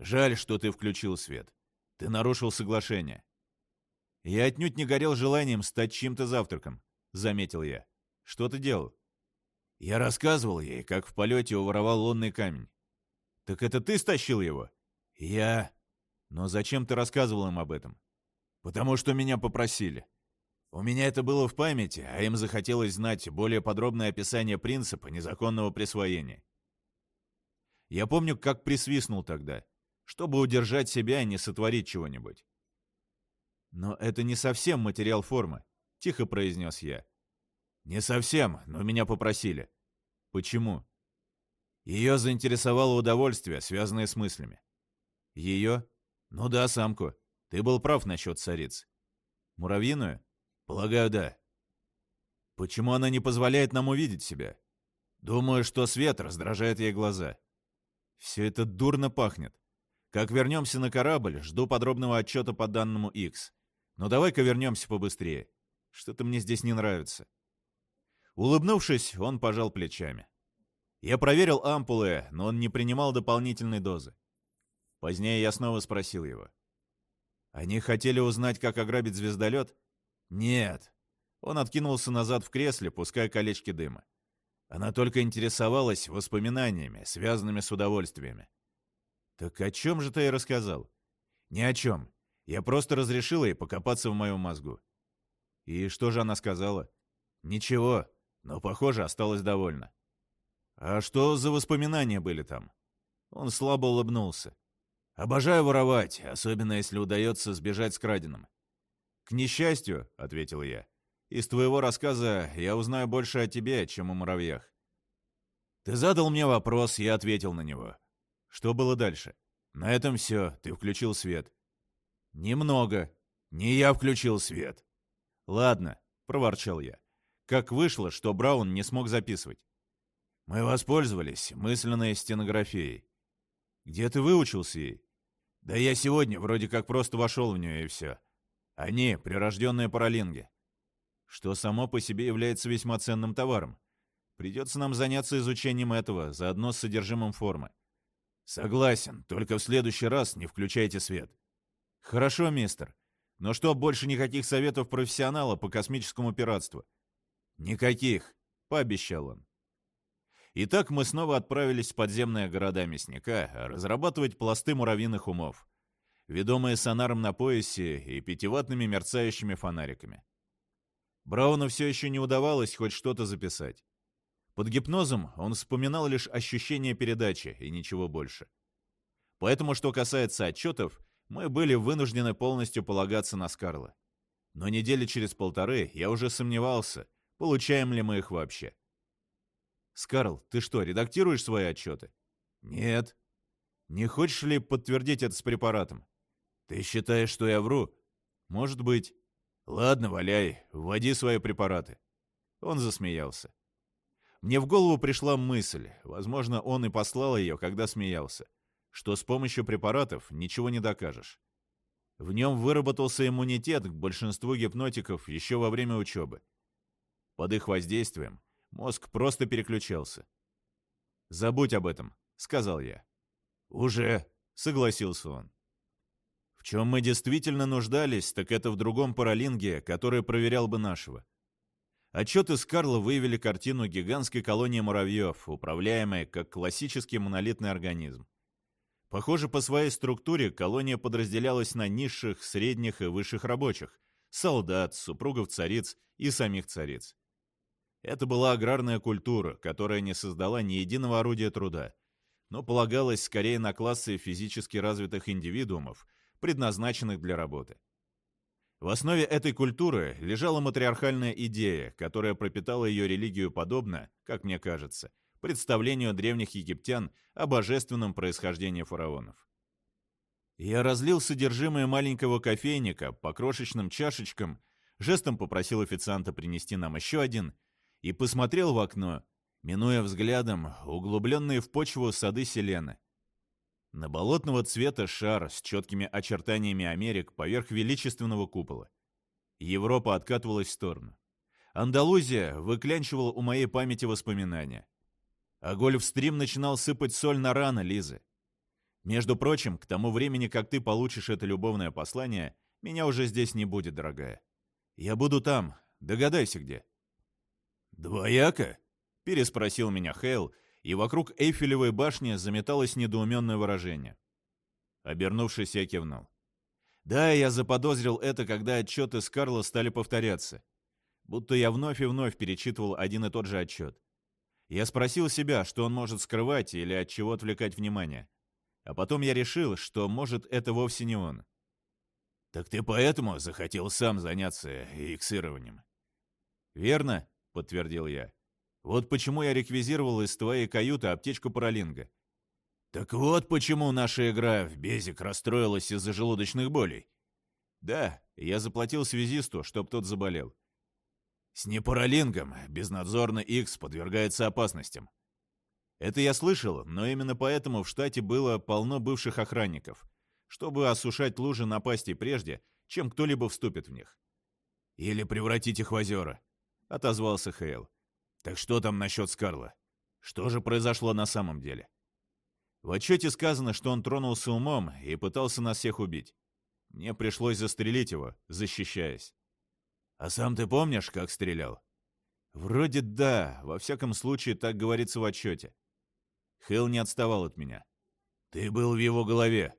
Жаль, что ты включил свет. Ты нарушил соглашение». «Я отнюдь не горел желанием стать чьим-то завтраком», — заметил я. «Что ты делал?» Я рассказывал ей, как в полете уворовал лунный камень. «Так это ты стащил его?» «Я...» «Но зачем ты рассказывал им об этом?» «Потому что меня попросили. У меня это было в памяти, а им захотелось знать более подробное описание принципа незаконного присвоения. Я помню, как присвистнул тогда, чтобы удержать себя и не сотворить чего-нибудь. Но это не совсем материал формы, тихо произнес я. «Не совсем, но меня попросили». «Почему?» Ее заинтересовало удовольствие, связанное с мыслями. Ее? Ну да, самку. Ты был прав насчет цариц. Муравьиную? Полагаю, да. Почему она не позволяет нам увидеть себя? Думаю, что свет раздражает ей глаза. Все это дурно пахнет. Как вернемся на корабль, жду подробного отчета по данному X. Но давай-ка вернемся побыстрее. Что-то мне здесь не нравится. Улыбнувшись, он пожал плечами. Я проверил ампулы, но он не принимал дополнительной дозы. Позднее я снова спросил его. «Они хотели узнать, как ограбить звездолет?» «Нет». Он откинулся назад в кресле, пуская колечки дыма. Она только интересовалась воспоминаниями, связанными с удовольствиями. «Так о чем же ты ей рассказал?» «Ни о чем. Я просто разрешил ей покопаться в моем мозгу». «И что же она сказала?» «Ничего, но, похоже, осталась довольна». «А что за воспоминания были там?» Он слабо улыбнулся. «Обожаю воровать, особенно если удается сбежать с краденым». «К несчастью», — ответил я, — «из твоего рассказа я узнаю больше о тебе, чем о муравьях». «Ты задал мне вопрос, я ответил на него». «Что было дальше?» «На этом все, ты включил свет». «Немного. Не я включил свет». «Ладно», — проворчал я. «Как вышло, что Браун не смог записывать?» Мы воспользовались мысленной стенографией. Где ты выучился ей? Да я сегодня вроде как просто вошел в нее и все. Они — прирожденные паралинги. Что само по себе является весьма ценным товаром. Придется нам заняться изучением этого, заодно с содержимым формы. Согласен, только в следующий раз не включайте свет. Хорошо, мистер. Но что, больше никаких советов профессионала по космическому пиратству? Никаких, пообещал он. Итак, мы снова отправились в подземные города мясника разрабатывать пласты муравьиных умов, ведомые сонаром на поясе и пятиватными мерцающими фонариками. Брауну все еще не удавалось хоть что-то записать. Под гипнозом он вспоминал лишь ощущение передачи и ничего больше. Поэтому, что касается отчетов, мы были вынуждены полностью полагаться на Скарла. Но недели через полторы я уже сомневался, получаем ли мы их вообще. «Скарл, ты что, редактируешь свои отчеты?» «Нет». «Не хочешь ли подтвердить это с препаратом?» «Ты считаешь, что я вру?» «Может быть». «Ладно, валяй, вводи свои препараты». Он засмеялся. Мне в голову пришла мысль, возможно, он и послал ее, когда смеялся, что с помощью препаратов ничего не докажешь. В нем выработался иммунитет к большинству гипнотиков еще во время учебы. Под их воздействием Мозг просто переключался. «Забудь об этом», — сказал я. «Уже», — согласился он. В чем мы действительно нуждались, так это в другом паралинге, который проверял бы нашего. Отчеты Скарла выявили картину гигантской колонии муравьев, управляемой как классический монолитный организм. Похоже, по своей структуре колония подразделялась на низших, средних и высших рабочих, солдат, супругов цариц и самих цариц. Это была аграрная культура, которая не создала ни единого орудия труда, но полагалась скорее на классы физически развитых индивидуумов, предназначенных для работы. В основе этой культуры лежала матриархальная идея, которая пропитала ее религию подобно, как мне кажется, представлению древних египтян о божественном происхождении фараонов. Я разлил содержимое маленького кофейника по крошечным чашечкам, жестом попросил официанта принести нам еще один — и посмотрел в окно, минуя взглядом углубленные в почву сады Селены. На болотного цвета шар с четкими очертаниями Америк поверх величественного купола. Европа откатывалась в сторону. Андалузия выклянчивала у моей памяти воспоминания. А Гольфстрим начинал сыпать соль на раны Лизы. Между прочим, к тому времени, как ты получишь это любовное послание, меня уже здесь не будет, дорогая. Я буду там, догадайся где. «Двояко?» — переспросил меня Хейл, и вокруг Эйфелевой башни заметалось недоуменное выражение. Обернувшись, я кивнул. Да, я заподозрил это, когда отчеты с Карла стали повторяться. Будто я вновь и вновь перечитывал один и тот же отчет. Я спросил себя, что он может скрывать или от чего отвлекать внимание. А потом я решил, что, может, это вовсе не он. «Так ты поэтому захотел сам заняться иксированием?» «Верно», — подтвердил я. «Вот почему я реквизировал из твоей каюты аптечку Паралинга». «Так вот почему наша игра в Безик расстроилась из-за желудочных болей». «Да, я заплатил связисту, чтоб тот заболел». «С непаралингом безнадзорно X подвергается опасностям». Это я слышал, но именно поэтому в штате было полно бывших охранников, чтобы осушать лужи напасти прежде, чем кто-либо вступит в них. «Или превратить их в озера», — отозвался Хейл. «Так что там насчет Скарла? Что же произошло на самом деле?» В отчете сказано, что он тронулся умом и пытался нас всех убить. Мне пришлось застрелить его, защищаясь. «А сам ты помнишь, как стрелял?» «Вроде да, во всяком случае, так говорится в отчете». Хейл не отставал от меня. «Ты был в его голове».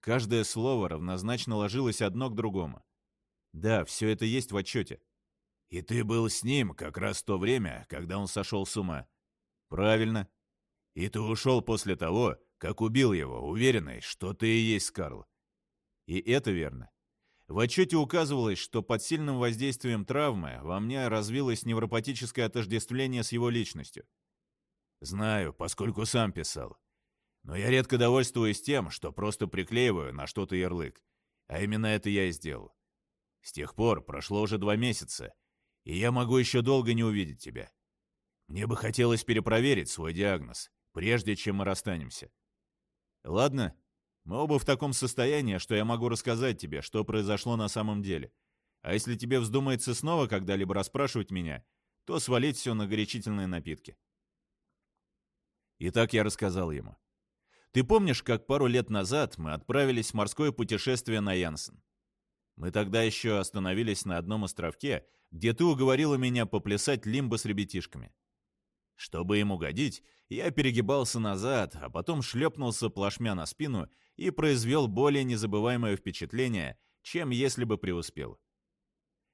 Каждое слово равнозначно ложилось одно к другому. «Да, все это есть в отчете». «И ты был с ним как раз в то время, когда он сошел с ума?» «Правильно. И ты ушел после того, как убил его, уверенный, что ты и есть Карл». И это верно. В отчете указывалось, что под сильным воздействием травмы во мне развилось невропатическое отождествление с его личностью. Знаю, поскольку сам писал. Но я редко довольствуюсь тем, что просто приклеиваю на что-то ярлык. А именно это я и сделал. С тех пор прошло уже два месяца, и я могу еще долго не увидеть тебя. Мне бы хотелось перепроверить свой диагноз, прежде чем мы расстанемся. Ладно, мы оба в таком состоянии, что я могу рассказать тебе, что произошло на самом деле. А если тебе вздумается снова когда-либо расспрашивать меня, то свалить все на горячительные напитки. И так я рассказал ему. Ты помнишь, как пару лет назад мы отправились в морское путешествие на Янсен? Мы тогда еще остановились на одном островке, где ты уговорила меня поплясать лимбо с ребятишками. Чтобы им угодить, я перегибался назад, а потом шлепнулся плашмя на спину и произвел более незабываемое впечатление, чем если бы преуспел.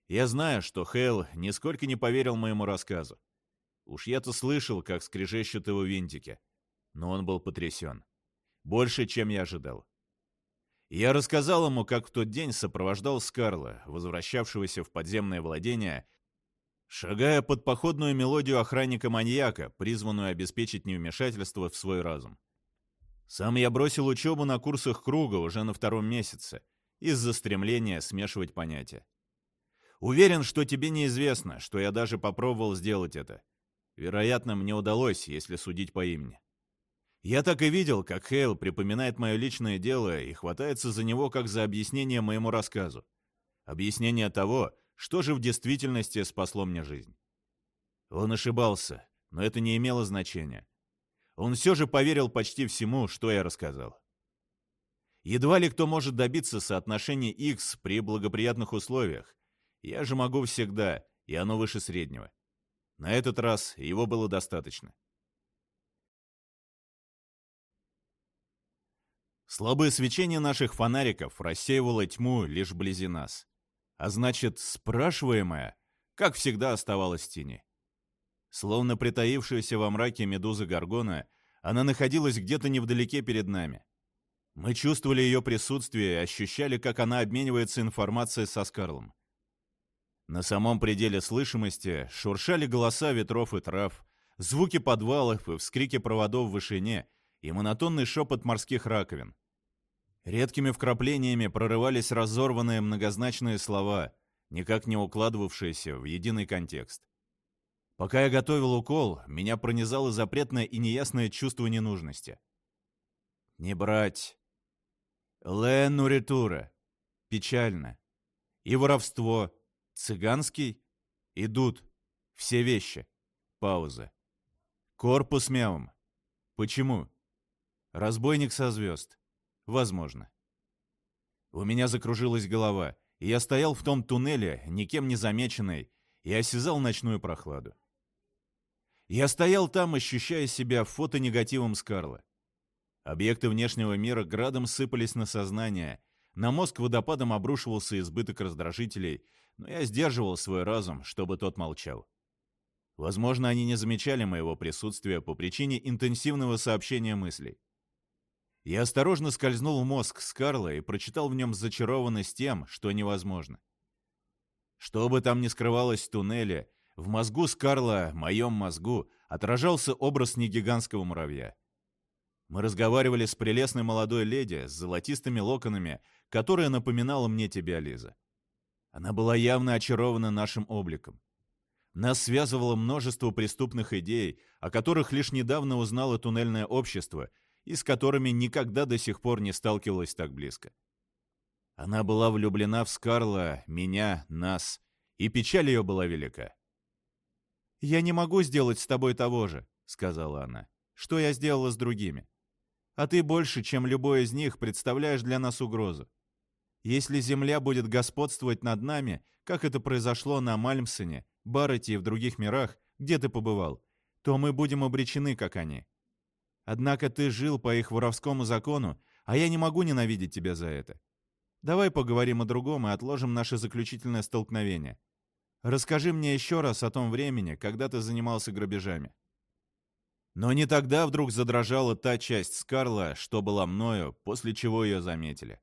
Я знаю, что Хейл нисколько не поверил моему рассказу. Уж я-то слышал, как скрежещут его винтики. Но он был потрясен. Больше, чем я ожидал. Я рассказал ему, как в тот день сопровождал Скарла, возвращавшегося в подземное владение, шагая под походную мелодию охранника-маньяка, призванную обеспечить невмешательство в свой разум. Сам я бросил учебу на курсах круга уже на втором месяце, из-за стремления смешивать понятия. Уверен, что тебе неизвестно, что я даже попробовал сделать это. Вероятно, мне удалось, если судить по имени. Я так и видел, как Хейл припоминает мое личное дело и хватается за него как за объяснение моему рассказу. Объяснение того, что же в действительности спасло мне жизнь. Он ошибался, но это не имело значения. Он все же поверил почти всему, что я рассказал. Едва ли кто может добиться соотношения X при благоприятных условиях. Я же могу всегда, и оно выше среднего. На этот раз его было достаточно. Слабое свечение наших фонариков рассеивало тьму лишь вблизи нас. А значит, спрашиваемая, как всегда, оставалась в тени. Словно притаившаяся во мраке медуза Гаргона, она находилась где-то невдалеке перед нами. Мы чувствовали ее присутствие и ощущали, как она обменивается информацией со Скарлом. На самом пределе слышимости шуршали голоса ветров и трав, звуки подвалов и вскрики проводов в вышине и монотонный шепот морских раковин. Редкими вкраплениями прорывались разорванные многозначные слова, никак не укладывавшиеся в единый контекст. Пока я готовил укол, меня пронизало запретное и неясное чувство ненужности. Не брать. Лену ретура. Печально. И воровство. Цыганский. Идут. Все вещи. Пауза. Корпус мявом. Почему? Разбойник со звезд. Возможно. У меня закружилась голова, и я стоял в том туннеле, никем не замеченный, и осязал ночную прохладу. Я стоял там, ощущая себя фотонегативом Скарла. Объекты внешнего мира градом сыпались на сознание, на мозг водопадом обрушивался избыток раздражителей, но я сдерживал свой разум, чтобы тот молчал. Возможно, они не замечали моего присутствия по причине интенсивного сообщения мыслей. Я осторожно скользнул в мозг Скарла и прочитал в нем зачарованность тем, что невозможно. Что бы там ни скрывалось в туннеле, В мозгу Скарла, моем мозгу, отражался образ негигантского муравья. Мы разговаривали с прелестной молодой леди с золотистыми локонами, которая напоминала мне тебя, Лиза. Она была явно очарована нашим обликом. Нас связывало множество преступных идей, о которых лишь недавно узнало туннельное общество и с которыми никогда до сих пор не сталкивалась так близко. Она была влюблена в Скарла, меня, нас, и печаль ее была велика. «Я не могу сделать с тобой того же», — сказала она, — «что я сделала с другими. А ты больше, чем любой из них, представляешь для нас угрозу. Если Земля будет господствовать над нами, как это произошло на Мальмсоне, Баррете и в других мирах, где ты побывал, то мы будем обречены, как они. Однако ты жил по их воровскому закону, а я не могу ненавидеть тебя за это. Давай поговорим о другом и отложим наше заключительное столкновение. Расскажи мне еще раз о том времени, когда ты занимался грабежами». Но не тогда вдруг задрожала та часть Скарла, что была мною, после чего ее заметили.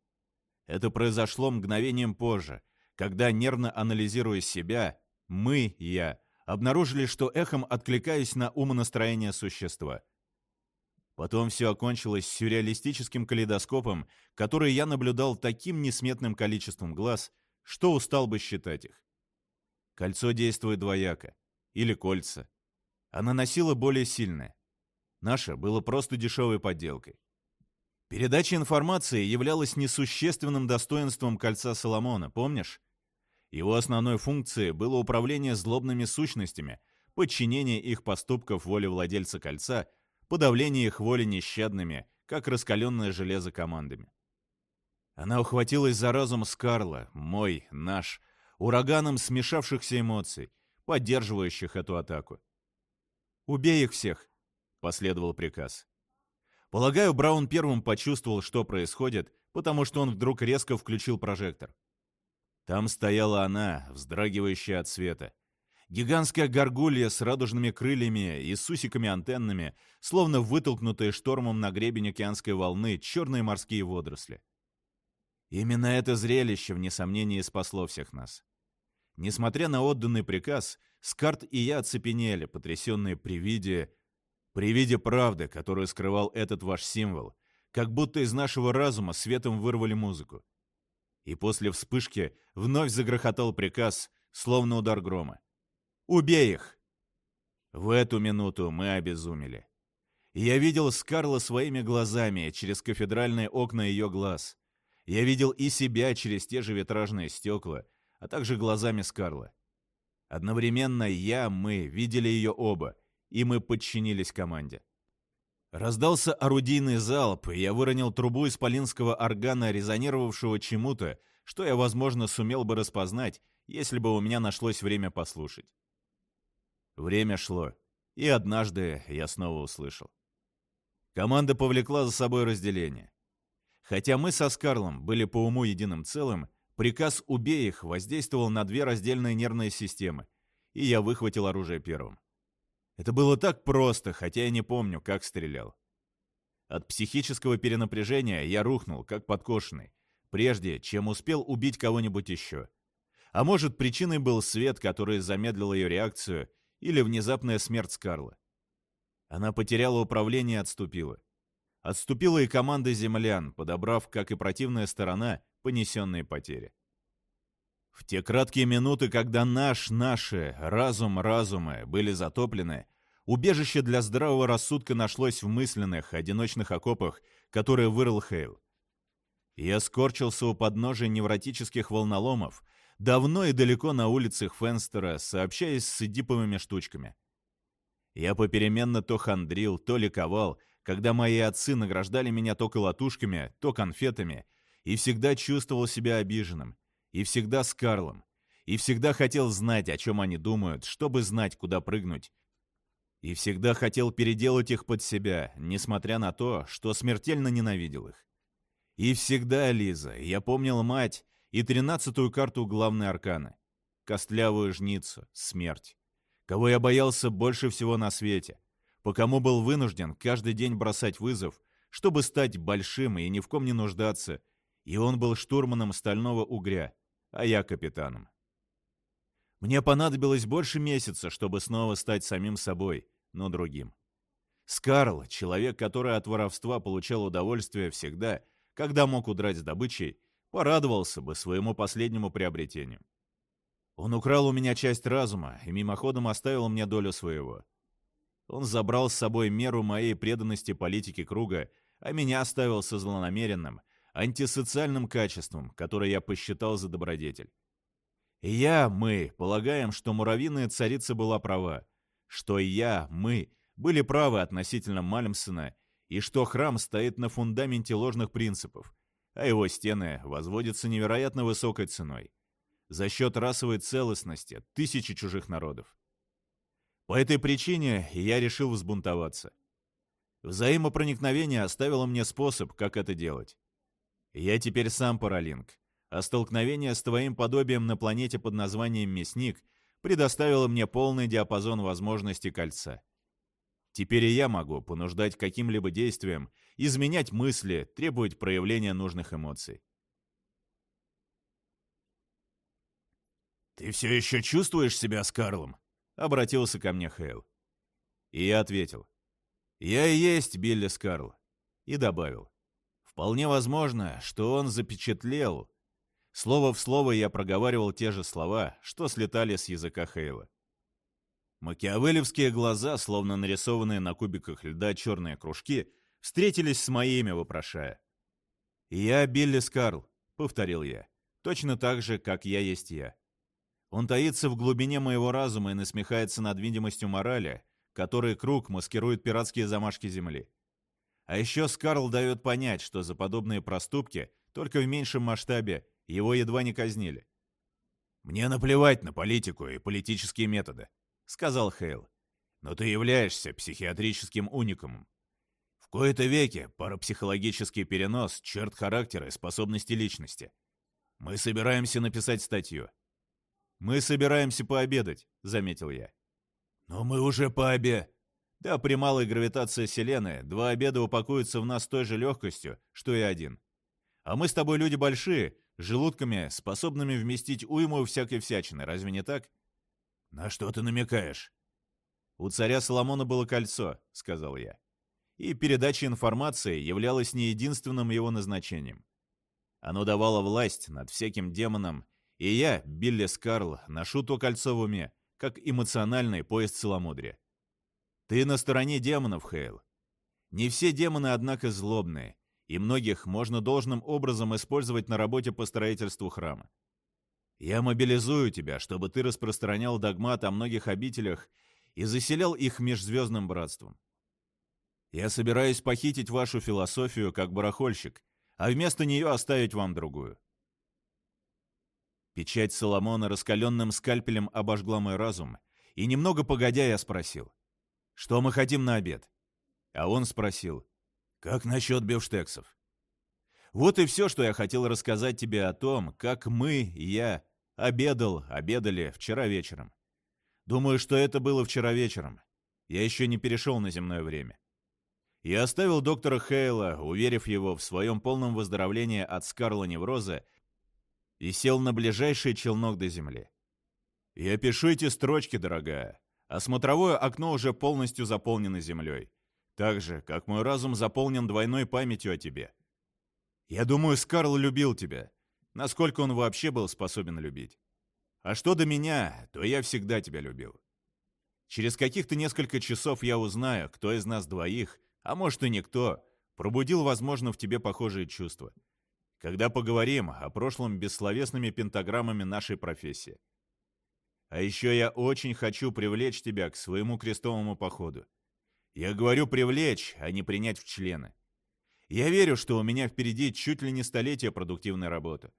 Это произошло мгновением позже, когда, нервно анализируя себя, мы, я, обнаружили, что эхом откликаюсь на умонастроение существа. Потом все окончилось сюрреалистическим калейдоскопом, который я наблюдал таким несметным количеством глаз, что устал бы считать их. Кольцо действует двояко. Или кольца. Она носила более сильное. Наше было просто дешевой подделкой. Передача информации являлась несущественным достоинством кольца Соломона, помнишь? Его основной функцией было управление злобными сущностями, подчинение их поступков воле владельца кольца, подавление их воли нещадными, как раскаленное железо командами. Она ухватилась за разум Скарла, мой, наш, ураганом смешавшихся эмоций, поддерживающих эту атаку. «Убей их всех!» — последовал приказ. Полагаю, Браун первым почувствовал, что происходит, потому что он вдруг резко включил прожектор. Там стояла она, вздрагивающая от света. Гигантская горгулья с радужными крыльями и с усиками-антеннами, словно вытолкнутые штормом на гребень океанской волны черные морские водоросли. Именно это зрелище, вне сомнения, спасло всех нас. Несмотря на отданный приказ, Скарт и я оцепенели, потрясенные при виде... при виде правды, которую скрывал этот ваш символ, как будто из нашего разума светом вырвали музыку и после вспышки вновь загрохотал приказ, словно удар грома. «Убей их!» В эту минуту мы обезумели. Я видел Скарла своими глазами через кафедральные окна ее глаз. Я видел и себя через те же витражные стекла, а также глазами Скарла. Одновременно я, мы видели ее оба, и мы подчинились команде. Раздался орудийный залп, и я выронил трубу исполинского органа, резонировавшего чему-то, что я, возможно, сумел бы распознать, если бы у меня нашлось время послушать. Время шло, и однажды я снова услышал. Команда повлекла за собой разделение. Хотя мы со Скарлом были по уму единым целым, приказ «убей их» воздействовал на две раздельные нервные системы, и я выхватил оружие первым. Это было так просто, хотя я не помню, как стрелял. От психического перенапряжения я рухнул, как подкошенный, прежде чем успел убить кого-нибудь еще. А может, причиной был свет, который замедлил ее реакцию, или внезапная смерть Скарла. Она потеряла управление и отступила. Отступила и команда землян, подобрав, как и противная сторона, понесенные потери. В те краткие минуты, когда наш, наши, разум, разумы были затоплены, убежище для здравого рассудка нашлось в мысленных, одиночных окопах, которые вырыл Хейл. Я скорчился у подножия невротических волноломов, давно и далеко на улицах Фенстера, сообщаясь с эдиповыми штучками. Я попеременно то хандрил, то ликовал, когда мои отцы награждали меня то колотушками, то конфетами, и всегда чувствовал себя обиженным, и всегда с Карлом. И всегда хотел знать, о чем они думают, чтобы знать, куда прыгнуть. И всегда хотел переделать их под себя, несмотря на то, что смертельно ненавидел их. И всегда, Лиза, я помнил мать и тринадцатую карту главной арканы. Костлявую жницу, смерть. Кого я боялся больше всего на свете. По кому был вынужден каждый день бросать вызов, чтобы стать большим и ни в ком не нуждаться. И он был штурманом стального угря, а я капитаном. Мне понадобилось больше месяца, чтобы снова стать самим собой, но другим. Скарл, человек, который от воровства получал удовольствие всегда, когда мог удрать с добычей, порадовался бы своему последнему приобретению. Он украл у меня часть разума и мимоходом оставил мне долю своего. Он забрал с собой меру моей преданности политике круга, а меня оставил со злонамеренным, антисоциальным качеством, которое я посчитал за добродетель. И я, мы, полагаем, что муравьиная царица была права, что я, мы, были правы относительно Мальмсона, и что храм стоит на фундаменте ложных принципов, а его стены возводятся невероятно высокой ценой. За счет расовой целостности тысячи чужих народов. По этой причине я решил взбунтоваться. Взаимопроникновение оставило мне способ, как это делать. Я теперь сам паралинг, а столкновение с твоим подобием на планете под названием Мясник предоставило мне полный диапазон возможностей кольца. Теперь и я могу понуждать каким-либо действием, изменять мысли, требовать проявления нужных эмоций. «Ты все еще чувствуешь себя с Карлом?» — обратился ко мне Хейл. И я ответил. «Я и есть Билли Скарл». И добавил. «Вполне возможно, что он запечатлел, Слово в слово я проговаривал те же слова, что слетали с языка Хейла. Макиавелевские глаза, словно нарисованные на кубиках льда черные кружки, встретились с моими, вопрошая. «Я Билли Скарл», — повторил я, — «точно так же, как я есть я». Он таится в глубине моего разума и насмехается над видимостью морали, который круг маскирует пиратские замашки земли. А еще Скарл дает понять, что за подобные проступки, только в меньшем масштабе, его едва не казнили. «Мне наплевать на политику и политические методы», — сказал Хейл. «Но ты являешься психиатрическим уникумом. В кои-то веке парапсихологический перенос, черт характера и способности личности. Мы собираемся написать статью». «Мы собираемся пообедать», — заметил я. «Но мы уже пообе...» Да, при малой гравитации Селены два обеда упакуются в нас той же легкостью, что и один. А мы с тобой люди большие, желудками, способными вместить уйму всякой всячины, разве не так? На что ты намекаешь? У царя Соломона было кольцо, сказал я. И передача информации являлась не единственным его назначением. Оно давало власть над всяким демоном, и я, Билли Скарл, ношу то кольцо в уме, как эмоциональный поезд целомудрия. Ты на стороне демонов, Хейл. Не все демоны, однако, злобные, и многих можно должным образом использовать на работе по строительству храма. Я мобилизую тебя, чтобы ты распространял догмат о многих обителях и заселял их межзвездным братством. Я собираюсь похитить вашу философию как барахольщик, а вместо нее оставить вам другую. Печать Соломона раскаленным скальпелем обожгла мой разум, и немного погодя я спросил, что мы хотим на обед? А он спросил, как насчет бифштексов? Вот и все, что я хотел рассказать тебе о том, как мы, я, обедал, обедали вчера вечером. Думаю, что это было вчера вечером. Я еще не перешел на земное время. Я оставил доктора Хейла, уверив его в своем полном выздоровлении от скарлоневроза, и сел на ближайший челнок до земли. Я пишу эти строчки, дорогая, а смотровое окно уже полностью заполнено землей. Так же, как мой разум заполнен двойной памятью о тебе. Я думаю, Скарл любил тебя. Насколько он вообще был способен любить. А что до меня, то я всегда тебя любил. Через каких-то несколько часов я узнаю, кто из нас двоих, а может и никто, пробудил, возможно, в тебе похожие чувства. Когда поговорим о прошлом бессловесными пентаграммами нашей профессии. А еще я очень хочу привлечь тебя к своему крестовому походу. Я говорю привлечь, а не принять в члены. Я верю, что у меня впереди чуть ли не столетие продуктивной работы.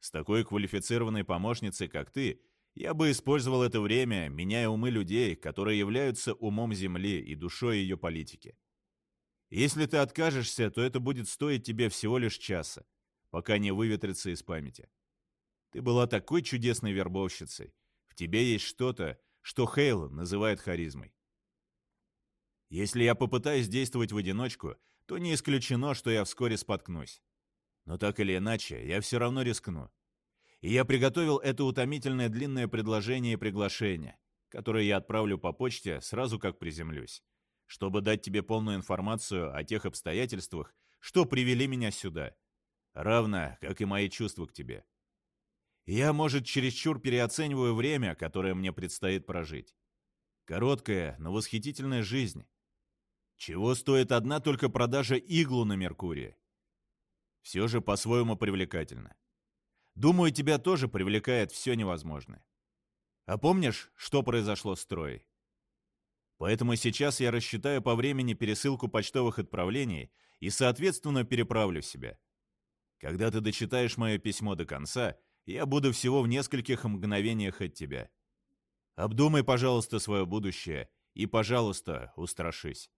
С такой квалифицированной помощницей, как ты, я бы использовал это время, меняя умы людей, которые являются умом Земли и душой ее политики. Если ты откажешься, то это будет стоить тебе всего лишь часа, пока не выветрится из памяти. Ты была такой чудесной вербовщицей. В тебе есть что-то, что Хейл называет харизмой. Если я попытаюсь действовать в одиночку, то не исключено, что я вскоре споткнусь. Но так или иначе, я все равно рискну. И я приготовил это утомительное длинное предложение и приглашение, которое я отправлю по почте сразу как приземлюсь, чтобы дать тебе полную информацию о тех обстоятельствах, что привели меня сюда, равно как и мои чувства к тебе. Я, может, чересчур переоцениваю время, которое мне предстоит прожить. Короткая, но восхитительная жизнь. Чего стоит одна только продажа иглу на Меркурии? Все же по-своему привлекательно. Думаю, тебя тоже привлекает все невозможное. А помнишь, что произошло с Троей? Поэтому сейчас я рассчитаю по времени пересылку почтовых отправлений и, соответственно, переправлю себя. Когда ты дочитаешь мое письмо до конца, я буду всего в нескольких мгновениях от тебя. Обдумай, пожалуйста, свое будущее и, пожалуйста, устрашись.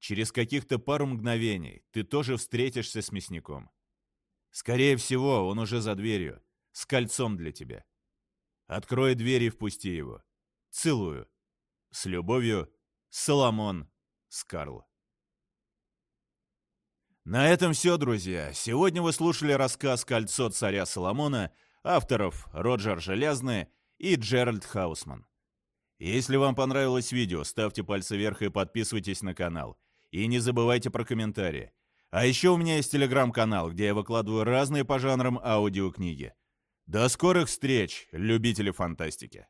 Через каких-то пару мгновений ты тоже встретишься с мясником. Скорее всего, он уже за дверью, с кольцом для тебя. Открой дверь и впусти его. Целую. С любовью, Соломон Скарл. На этом все, друзья. Сегодня вы слушали рассказ «Кольцо царя Соломона» авторов Роджер Железный и Джеральд Хаусман. Если вам понравилось видео, ставьте пальцы вверх и подписывайтесь на канал. И не забывайте про комментарии. А еще у меня есть телеграм-канал, где я выкладываю разные по жанрам аудиокниги. До скорых встреч, любители фантастики!